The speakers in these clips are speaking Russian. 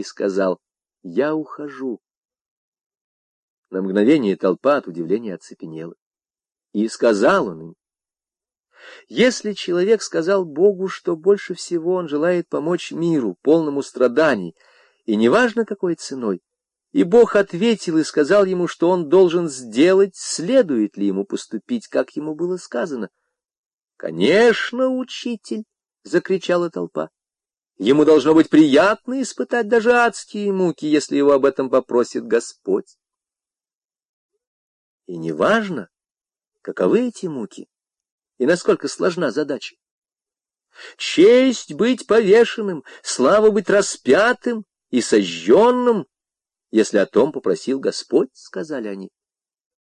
и сказал, «Я ухожу». На мгновение толпа от удивления оцепенела. И сказал он им, если человек сказал Богу, что больше всего он желает помочь миру, полному страданий, и неважно какой ценой, и Бог ответил и сказал ему, что он должен сделать, следует ли ему поступить, как ему было сказано. «Конечно, учитель!» — закричала толпа. «Ему должно быть приятно испытать даже адские муки, если его об этом попросит Господь». И неважно, каковы эти муки, и насколько сложна задача. Честь быть повешенным, слава быть распятым и сожженным, если о том попросил Господь, — сказали они.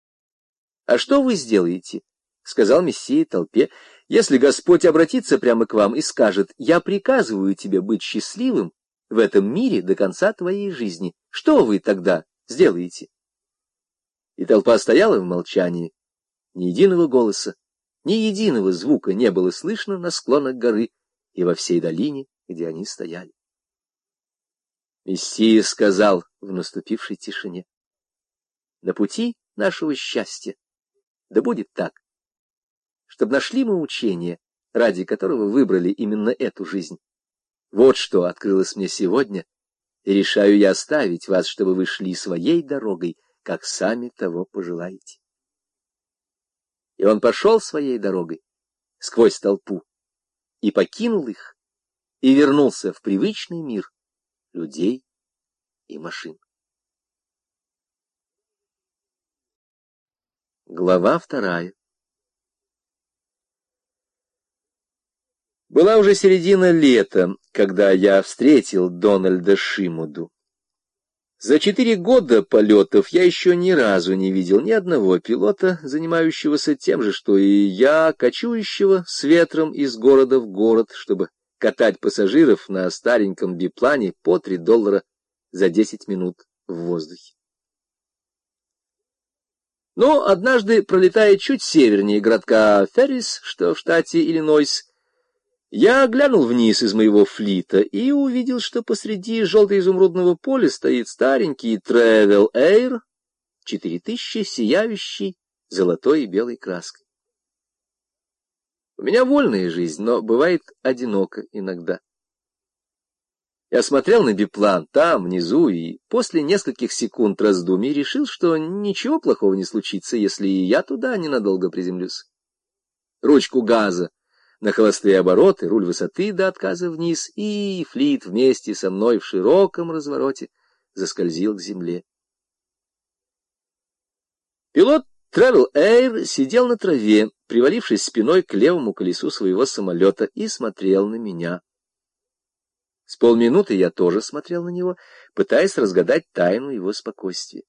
— А что вы сделаете? — сказал Мессия толпе. — Если Господь обратится прямо к вам и скажет, «Я приказываю тебе быть счастливым в этом мире до конца твоей жизни», что вы тогда сделаете? И толпа стояла в молчании, ни единого голоса ни единого звука не было слышно на склонах горы и во всей долине, где они стояли. Мессия сказал в наступившей тишине, «На пути нашего счастья, да будет так, чтобы нашли мы учение, ради которого выбрали именно эту жизнь. Вот что открылось мне сегодня, и решаю я оставить вас, чтобы вы шли своей дорогой, как сами того пожелаете и он пошел своей дорогой сквозь толпу и покинул их, и вернулся в привычный мир людей и машин. Глава вторая Была уже середина лета, когда я встретил Дональда Шимуду. За четыре года полетов я еще ни разу не видел ни одного пилота, занимающегося тем же, что и я, кочующего с ветром из города в город, чтобы катать пассажиров на стареньком биплане по три доллара за десять минут в воздухе. Но однажды, пролетая чуть севернее городка Феррис, что в штате Иллинойс, я глянул вниз из моего флита и увидел, что посреди желто-изумрудного поля стоит старенький Travel Air 4000, сияющий золотой и белой краской. У меня вольная жизнь, но бывает одиноко иногда. Я смотрел на биплан там, внизу, и после нескольких секунд раздумий решил, что ничего плохого не случится, если и я туда ненадолго приземлюсь. Ручку газа на холостые обороты, руль высоты до отказа вниз, и флит вместе со мной в широком развороте заскользил к земле. Пилот Travel Air сидел на траве, привалившись спиной к левому колесу своего самолета, и смотрел на меня. С полминуты я тоже смотрел на него, пытаясь разгадать тайну его спокойствия.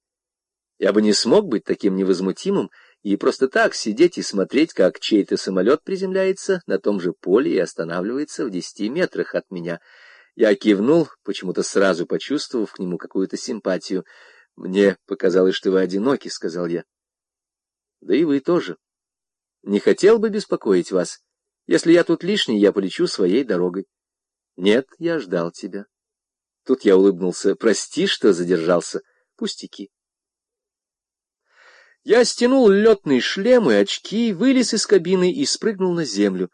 Я бы не смог быть таким невозмутимым, и просто так сидеть и смотреть, как чей-то самолет приземляется на том же поле и останавливается в десяти метрах от меня. Я кивнул, почему-то сразу почувствовав к нему какую-то симпатию. «Мне показалось, что вы одиноки», — сказал я. «Да и вы тоже. Не хотел бы беспокоить вас. Если я тут лишний, я полечу своей дорогой». «Нет, я ждал тебя». Тут я улыбнулся. «Прости, что задержался. Пустяки». Я стянул летный шлем и очки, вылез из кабины и спрыгнул на землю.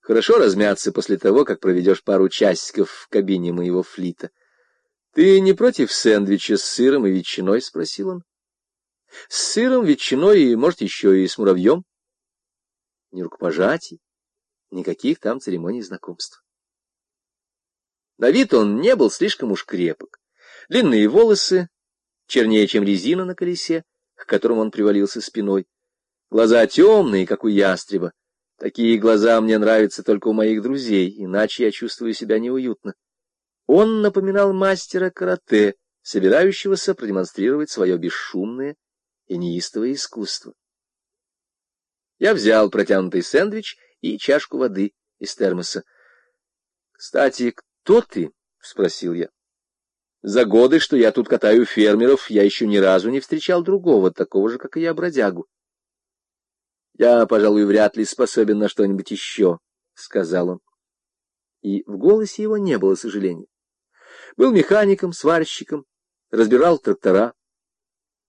Хорошо размяться после того, как проведешь пару часиков в кабине моего флита. — Ты не против сэндвича с сыром и ветчиной? — спросил он. — С сыром, ветчиной и, может, еще и с муравьем. Ни рукопожатий, никаких там церемоний знакомств. На вид он не был слишком уж крепок. Длинные волосы, чернее, чем резина на колесе, к которому он привалился спиной. Глаза темные, как у ястреба. Такие глаза мне нравятся только у моих друзей, иначе я чувствую себя неуютно. Он напоминал мастера карате, собирающегося продемонстрировать свое бесшумное и неистовое искусство. Я взял протянутый сэндвич и чашку воды из термоса. — Кстати, кто ты? — спросил я. За годы, что я тут катаю фермеров, я еще ни разу не встречал другого, такого же, как и я, бродягу. Я, пожалуй, вряд ли способен на что-нибудь еще, — сказал он. И в голосе его не было сожаления. Был механиком, сварщиком, разбирал трактора.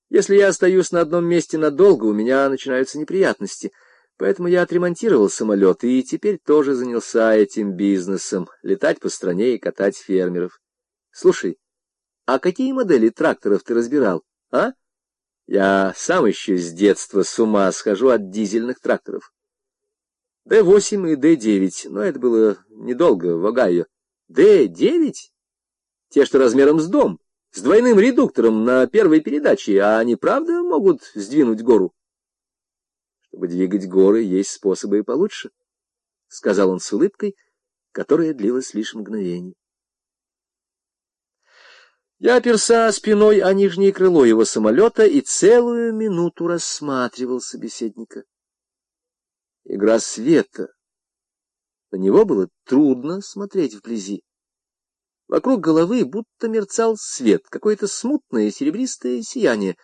Если я остаюсь на одном месте надолго, у меня начинаются неприятности. Поэтому я отремонтировал самолет и теперь тоже занялся этим бизнесом — летать по стране и катать фермеров. Слушай, а какие модели тракторов ты разбирал, а? Я сам еще с детства с ума схожу от дизельных тракторов. Д-8 и Д-9, но это было недолго в Огайо. Д-9? Те, что размером с дом с двойным редуктором на первой передаче, а они правда могут сдвинуть гору? Чтобы двигать горы, есть способы и получше, — сказал он с улыбкой, которая длилась лишь мгновение. Я оперся спиной о нижнее крыло его самолета и целую минуту рассматривал собеседника. Игра света. На него было трудно смотреть вблизи. Вокруг головы будто мерцал свет, какое-то смутное серебристое сияние.